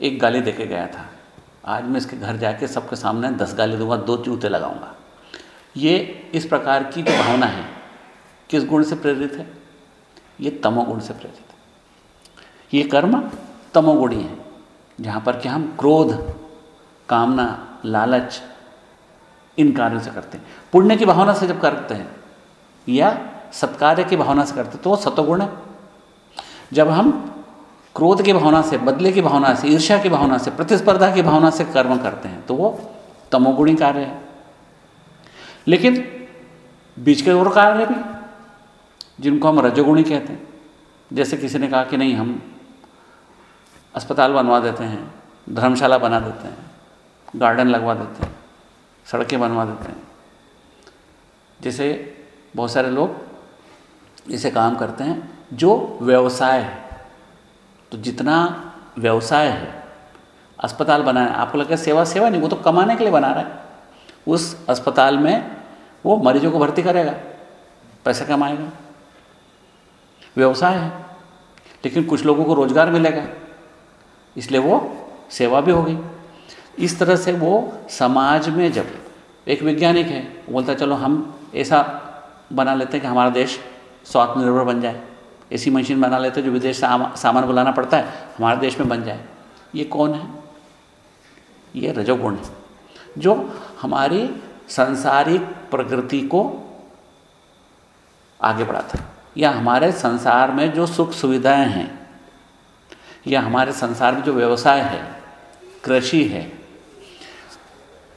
S1: एक गाली दे के गया था। आज मैं इसके घर जाके सबके सामने दस गाली दूँगा, दो जूते लगाऊँगा। ये इस प्रकार की जो भावना है, किस गुण से प्रेरित है? ये तमोगुण से प्रेरित है। ये कर्म तमोगुणी है। जहाँ पर कि हम क्रोध, कामना, लालच इन कार्यों से करते हैं। पुण्य की भावना से जब करते हैं या सत्कार्य की भावना से करते हैं तो वो सतोगुण है। जब हम क्रोध की भावना से, बदले की भावना से, ईर्ष्या की भावना से, प्रतिस्पर्धा की भावना से कर्म करते हैं तो वो तमोगुणी कार्य है। लेकिन बीच के और कार्य भी, जिनको हम रजोगुणी कहते हैं। जैसे किसी ने कहा कि नहीं, हम अस्पताल बनवा देते हैं, धर्मशाला बना देते हैं, गार्डन लगवा देते हैं, सड़कें बनवा देते हैं। जैसे बहुत सारे लोग इसे काम करते हैं जो व्यवसाय है। तो जितना व्यवसाय है, अस्पताल बनाए, आपको लगता है सेवा सेवा नहीं, वो तो कमाने के लिए बना रहा है। उस अस्पताल में वो मरीजों को भर्ती करेगा, पैसा कमाएगा। व्यवसाय है, लेकिन कुछ लोगों को रोज़गार मिलेगा। इसलिए वो सेवा भी होगी इस तरह से वो समाज में जब एक वैज्ञानिक है, वो बोलता है, चलो हम ऐसा बना लेते हैं कि हमारा देश स्वात्मनिर्भर बन जाए। ऐसी मशीन बना लेते हैं जो विदेश से सामान बुलाना पड़ता है, हमारे देश में बन जाए। ये कौन है? ये रजोगुण है, जो हमारी संसारिक प्रकृति को आगे बढ़ाता है। या हमारे संसार में जो सुख सुविधाएँ हैं या हमारे संसार में जो व्यवसाय है, कृषि है,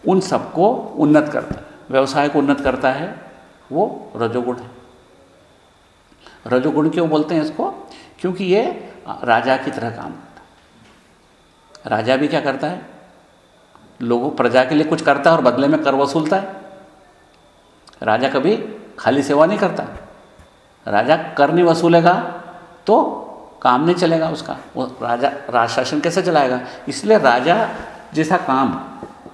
S1: उन सबको उन्नत करता है। व्यवसाय को उन्नत करता है, वो रजोगुण है। रजोगुण क्यों बोलते हैं इसको? क्योंकि ये राजा की तरह काम करता राजा भी क्या करता है? लोगों, प्रजा के लिए कुछ करता है और बदले में कर वसूलता है। राजा कभी खाली सेवा नहीं करता। राजा कर नहीं वसूलेगा तो काम नहीं चलेगा उसका। वो राजा राज शासन कैसे चलाएगा? इसलिए राजा जैसा काम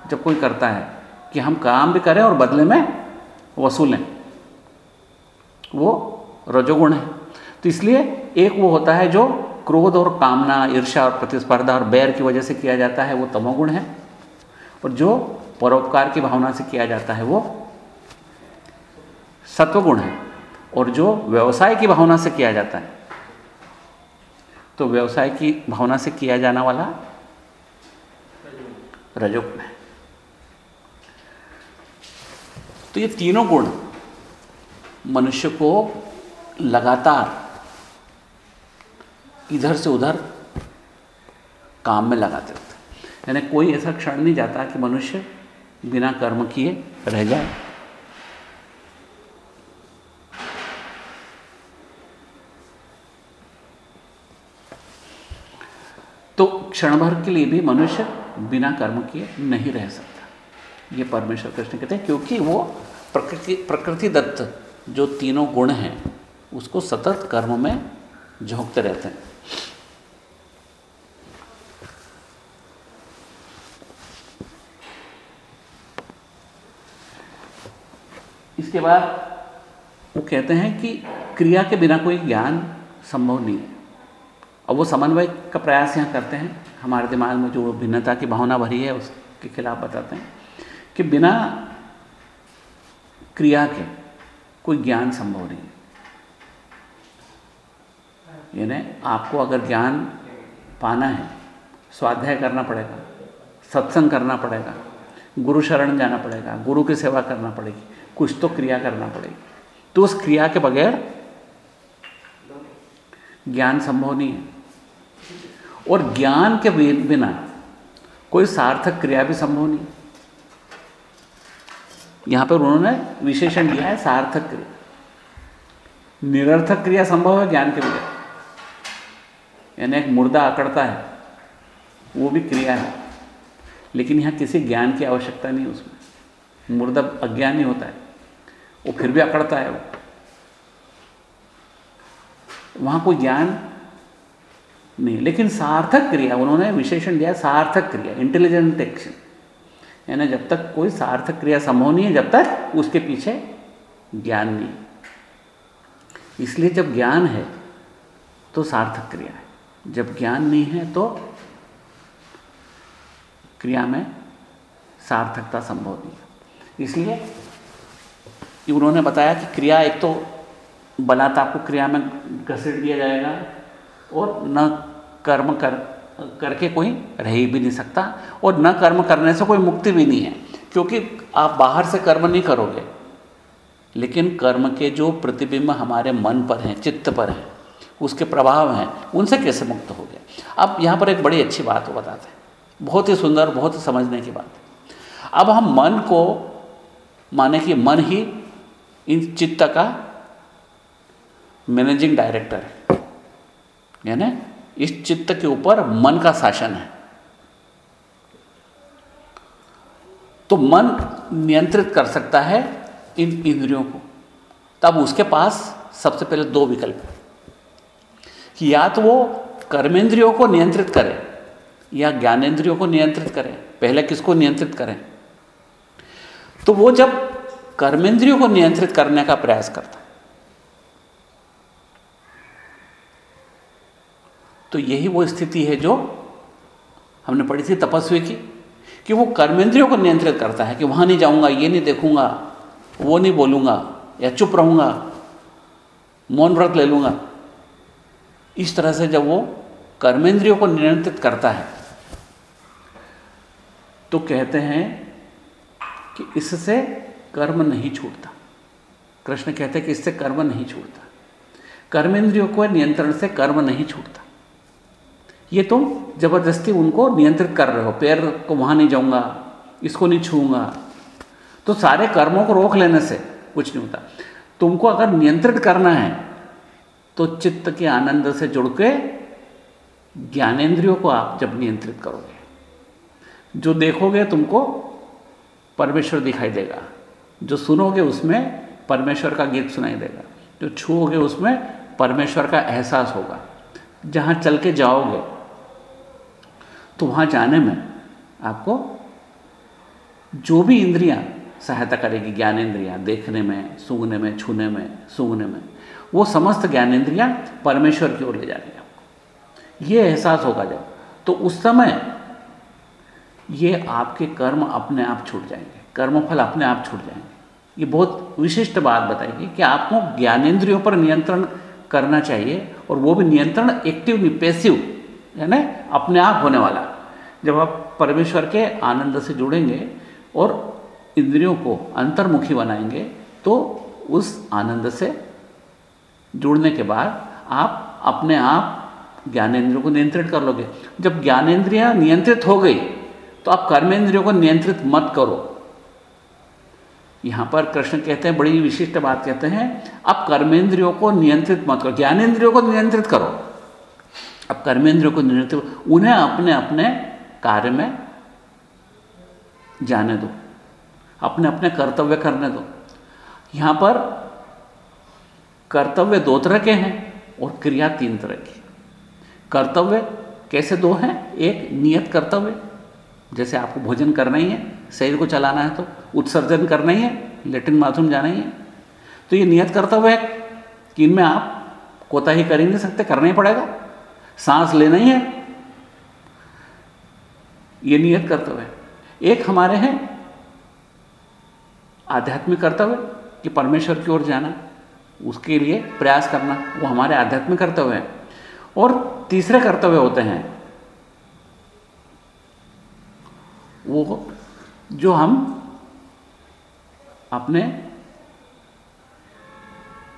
S1: जब कोई करता है कि हम काम भी करें और बदले में वसूलें, वो रजोगुण है। तो इसलिए एक वो होता है जो क्रोध और कामना ईर्षा और प्रतिस्पर्धा और बैर की वजह से किया जाता है, वो तमोगुण है। और जो परोपकार की भावना से किया जाता है, वो सत्वगुण है। और जो व्यवसाय की भावना से किया जाता है तो व्यवसाय की भावना से किया जाना वाला रजोगुण है। तो ये तीनों गुण मनुष्य को लगातार इधर से उधर काम में लगाते रहते यानी कोई ऐसा क्षण नहीं जाता कि मनुष्य बिना कर्म किए रह जाए। तो क्षण भर के लिए भी मनुष्य बिना कर्म किए नहीं रह सकता। ये परमेश्वर कृष्ण कहते हैं, क्योंकि वो प्रकृति प्रकृति दत्त जो तीनों गुण हैं, उसको सतत कर्म में झोंकते रहते हैं। इसके बाद वो कहते हैं कि क्रिया के बिना कोई ज्ञान संभव नहीं है। और वो समन्वय का प्रयास यहाँ करते हैं। हमारे दिमाग में जो भिन्नता की भावना भरी है, उसके खिलाफ बताते हैं कि बिना क्रिया के कोई ज्ञान संभव नहीं है। यानी आपको अगर ज्ञान पाना है, स्वाध्याय करना पड़ेगा, सत्संग करना पड़ेगा, गुरु शरण जाना पड़ेगा, गुरु की सेवा करना पड़ेगी, कुछ तो क्रिया करना पड़ेगी तो उस क्रिया के बगैर ज्ञान संभव नहीं है। और ज्ञान के बिना कोई सार्थक क्रिया भी संभव नहीं। यहाँ पर उन्होंने विशेषण दिया है, सार्थक क्रिया। निरर्थक क्रिया संभव है ज्ञान के बगैर यानी एक मुर्दा अकड़ता है, वो भी क्रिया है। लेकिन यहाँ किसी ज्ञान की आवश्यकता नहीं उसमें। मुर्दा अज्ञानी होता है, वो फिर भी अकड़ता है वो। वहाँ कोई ज्ञान नहीं, लेकिन सार्थक क्रिया, उन्होंने विशेषण दिया, सार्थक क्रिया इंटेलिजेंट एक्शन यानी जब तक कोई सार्थक क्रिया संभव नहीं है, जब तक उसके पीछे ज्ञान नहीं इसलिए जब ज्ञान है तो सार्थक क्रिया है। जब ज्ञान नहीं है तो क्रिया में सार्थकता संभव नहीं इसलिए उन्होंने बताया कि क्रिया एक तो बलात् आपको क्रिया में घसीट दिया जाएगा, और न कर्म कर, करके कोई रह ही भी नहीं सकता और न कर्म करने से कोई मुक्ति भी नहीं है, क्योंकि आप बाहर से कर्म नहीं करोगे। लेकिन कर्म के जो प्रतिबिंब हमारे मन पर हैं, चित्त पर हैं, उसके प्रभाव हैं, उनसे कैसे मुक्त हो गए? अब यहाँ पर एक बड़ी अच्छी बात बताते हैं। बहुत ही सुंदर, बहुत ही समझने की बात अब हम मन को, माने कि मन ही इन चित्त का मैनेजिंग डायरेक्टर है। यानी इस चित्त के ऊपर मन का शासन है। तो मन नियंत्रित कर सकता है इन इंद्रियों को। तब उसके पास सबसे पहले दो विकल्प है। कि या तो वो कर्मेंद्रियों को नियंत्रित करे, या ज्ञानेंद्रियों को नियंत्रित करें, पहले किसको नियंत्रित करें? तो वो जब कर्मेंद्रियों को नियंत्रित करने का प्रयास करता तो यही वो स्थिति है जो हमने पढ़ी थी तपस्वी की, कि वो कर्मेंद्रियों को नियंत्रित करता है, कि वहाँ नहीं जाऊँगा, ये नहीं देखूँगा, वो नहीं बोलूँगा, या चुप रहूँगा, मौन व्रत ले लूँगा। इस तरह से जब वो कर्मेंद्रियों को नियंत्रित करता है तो कहते हैं कि इससे कर्म नहीं छूटता। कृष्ण कहते हैं कि इससे कर्म नहीं छूटता। कर्मेंद्रियों को नियंत्रण से कर्म नहीं छूटता। ये तुम ज़बरदस्ती उनको नियंत्रित कर रहे हो, पैर को वहाँ नहीं जाऊँगा, इसको नहीं छूँगा तो सारे कर्मों को रोक लेने से कुछ नहीं होता। तुमको अगर नियंत्रित करना है तो चित्त के आनंद से जुड़ के ज्ञानेंद्रियों को आप जब नियंत्रित करोगे, जो देखोगे तुमको परमेश्वर दिखाई देगा, जो सुनोगे उसमें परमेश्वर का गीत सुनाई देगा, जो छूओगे उसमें परमेश्वर का एहसास होगा। जहाँ चल के जाओगे तो वहाँ जाने में आपको जो भी इंद्रियाँ सहायता करेगी ज्ञानेन्द्रियाँ देखने में, सूंघने में, छूने में, सूंघने में, वो समस्त ज्ञानेन्द्रियाँ परमेश्वर की ओर ले जाएँगे आपको। ये एहसास होगा जब तो उस समय ये आपके कर्म अपने आप छूट जाएँगे, कर्मफल अपने आप छूट जाएँगे। ये बहुत विशिष्ट बात बताएगी कि आपको ज्ञानेन्द्रियों पर नियंत्रण करना चाहिए और वो भी नियंत्रण एक्टिव नहीं पैसिव यानी अपने आप होने वाला जब आप परमेश्वर के आनंद से जुड़ेंगे और इंद्रियों को अंतर्मुखी बनाएँगे तो उस आनंद से जुड़ने के बाद आप अपने आप ज्ञानेन्द्रियों को नियंत्रित कर लोगे। जब ज्ञानेन्द्रियाँ नियंत्रित हो गई तो आप कर्मेंद्रियों को नियंत्रित मत करो। यहाँ पर कृष्ण कहते हैं, बड़ी विशिष्ट बात कहते हैं, आप कर्मेंद्रियों को नियंत्रित मत करो ज्ञानेन्द्रियों को नियंत्रित करो। अब कर्मेंद्रियों को नियंत्रित उन्हें अपने अपने कार्य में जाने दो। अपने अपने कर्तव्य करने दो। यहाँ पर कर्तव्य दो तरह के हैं और क्रिया तीन तरह की। कर्तव्य कैसे दो हैं? एक, नियत कर्तव्य। जैसे आपको भोजन करना ही है, शरीर को चलाना है तो उत्सर्जन करना ही है लेटिन बाथरूम जाना ही है। तो ये नियत कर्तव्य है कि इनमें आप कोताही कर ही नहीं सकते, करना ही पड़ेगा। सांस लेना ही है। ये नियत कर्तव्य है। एक हमारे हैं आध्यात्मिक कर्तव्य कि परमेश्वर की ओर जाना, उसके लिए प्रयास करना, वो हमारे आध्यात्मिक कर्तव्य है। और तीसरे कर्तव्य होते हैं, वो जो हम अपने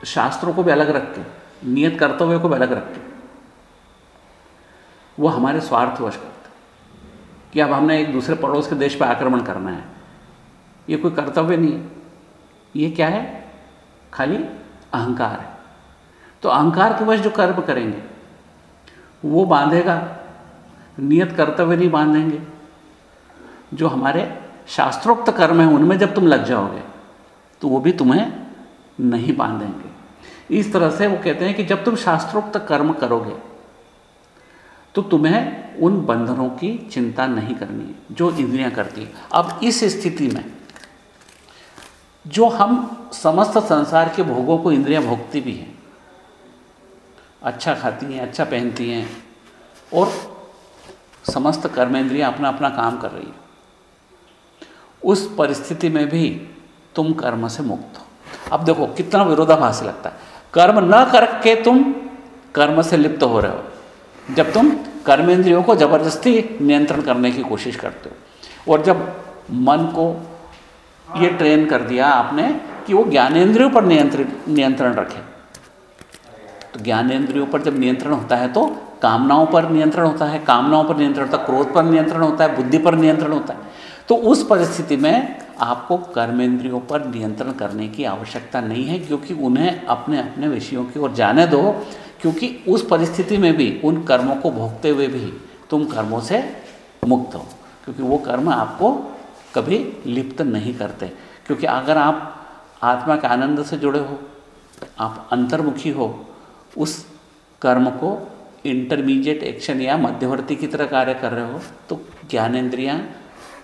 S1: शास्त्रों को भी अलग रख के, नियत कर्तव्य को भी अलग रख के वो हमारे स्वार्थवश करते कि अब हमने एक दूसरे पड़ोस के देश पर आक्रमण करना है। ये कोई कर्तव्य नहीं है। ये क्या है? खाली अहंकार है। तो अहंकार के वश जो कर्म करेंगे, वो बांधेगा। नियत कर्तव्य नहीं बांधेंगे। जो हमारे शास्त्रोक्त कर्म है, उनमें जब तुम लग जाओगे तो वो भी तुम्हें नहीं बांधेंगे। इस तरह से वो कहते हैं कि जब तुम शास्त्रोक्त कर्म करोगे तो तुम्हें उन बंधनों की चिंता नहीं करनी है, जो इंद्रियाँ करती है। अब इस स्थिति में, जो हम समस्त संसार के भोगों को इंद्रियाँ भोगती भी हैं अच्छा खाती हैं अच्छा पहनती हैं, और समस्त कर्मेंद्रियाँ अपना अपना काम कर रही हैं, उस परिस्थिति में भी तुम कर्म से मुक्त हो। अब देखो, कितना विरोधाभास लगता है। कर्म न करके तुम कर्म से लिप्त हो रहे हो। जब तुम कर्मेंद्रियों को ज़बरदस्ती नियंत्रण करने की कोशिश करते हो, और जब मन को ये ट्रेन कर दिया आपने कि वो ज्ञानेंद्रियों पर नियंत्रित, नियंत्रण रखे तो ज्ञानेंद्रियों पर जब नियंत्रण होता है तो कामनाओं पर नियंत्रण होता है, कामनाओं पर नियंत्रण होता है, क्रोध पर नियंत्रण होता है, बुद्धि पर नियंत्रण होता है तो उस परिस्थिति में आपको कर्मेंद्रियों पर नियंत्रण करने की आवश्यकता नहीं है, क्योंकि उन्हें अपने अपने विषयों की ओर जाने दो क्योंकि उस परिस्थिति में भी, उन कर्मों को भोगते हुए भी तुम कर्मों से मुक्त हो। क्योंकि वो कर्म आपको कभी लिप्त नहीं करते। क्योंकि अगर आप आत्मा के आनंद से जुड़े हो, आप अंतर्मुखी हो, उस कर्म को इंटरमीडिएट एक्शन या मध्यवर्ती की तरह कार्य कर रहे हो तो ज्ञानेन्द्रियाँ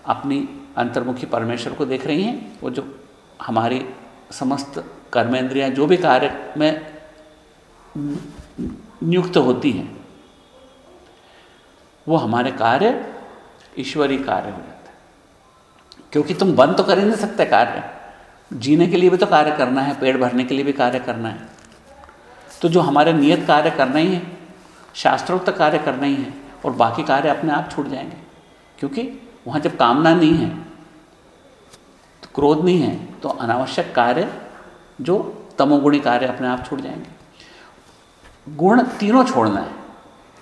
S1: अपनी अंतर्मुखी परमेश्वर को देख रही हैं। वो जो हमारी समस्त कर्मेंद्रियाँ, जो भी कार्य में नियुक्त होती हैं। वो हमारे कार्य, ईश्वरीय कार्य हो जाते हैं। क्योंकि तुम बंद तो कर ही नहीं सकते कार्य। जीने के लिए भी तो कार्य करना है पेट भरने के लिए भी कार्य करना है। तो जो हमारे नियत कार्य करना ही है, शास्त्रोक्त कार्य करना ही है, और बाकी कार्य अपने आप छूट जाएँगे। क्योंकि वहाँ जब कामना नहीं है तो क्रोध नहीं है तो अनावश्यक कार्य, जो तमोगुणी कार्य अपने आप छूट जाएँगे। गुण तीनों छोड़ना है।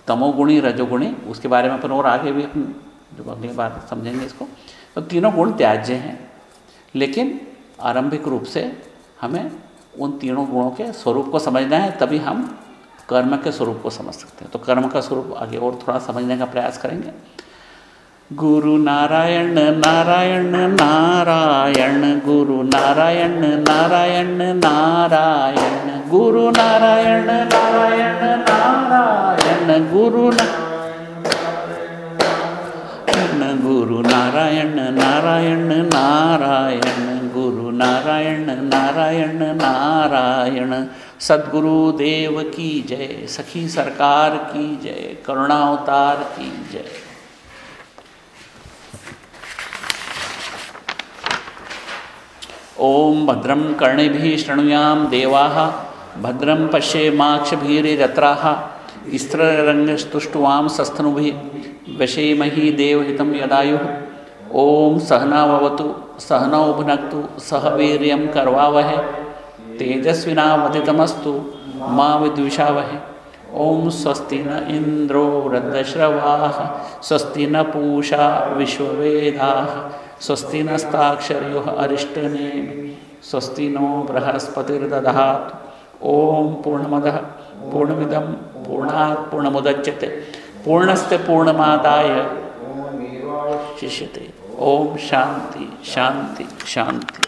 S1: तमोगुणी, रजोगुणी, उसके बारे में अपन और आगे भी अपन जो अगली बार समझेंगे इसको। तो तीनों गुण त्याज्य हैं। लेकिन आरंभिक रूप से हमें उन तीनों गुणों के स्वरूप को समझना है, तभी हम कर्म के स्वरूप को समझ सकते हैं। तो कर्म का स्वरूप आगे और थोड़ा समझने का प्रयास करेंगे। गुरु नारायण नारायण नारायण, गुरु नारायण नारायण नारायण, गुरु नारायण नारायण नारायण, गुरु नारायण गुरु नारायण नारायण नारायण, गुरु नारायण नारायण नारायण। सदगुरु देव की जय, सखी सरकार की जय, करुणावतार की जय। भद्रम कर्णिभिः शृणुयाम देवाः भद्रम पश्येमाक्षभीरिरत्राः स्त्ररङ्गस्तुष्टुवां सस्तनुभिः वशेमहि देवहितं यदायुः। ॐ सहनावतु सहनौ भुनक्तु, सह वीर्यं कर्वावहे। तेजस्विनावधितमस्तु मा विद्विषावहे। ॐ स्वस्ति न इन्द्रो वृद्धश्रवाः, स्वस्ति न पूषा विश्ववेदाः। स्वस्ति नस्ताक्षर्यो अरिष्टने। स्वस्ति नो बृहस्पतिर्दधातु ॐ पूर्णमदः। पूर्णमिदं पूर्णात् पूर्णमुदच्यते। पूर्णस्य पूर्णमादाय शिष्यते। ओम शांति शांति शांति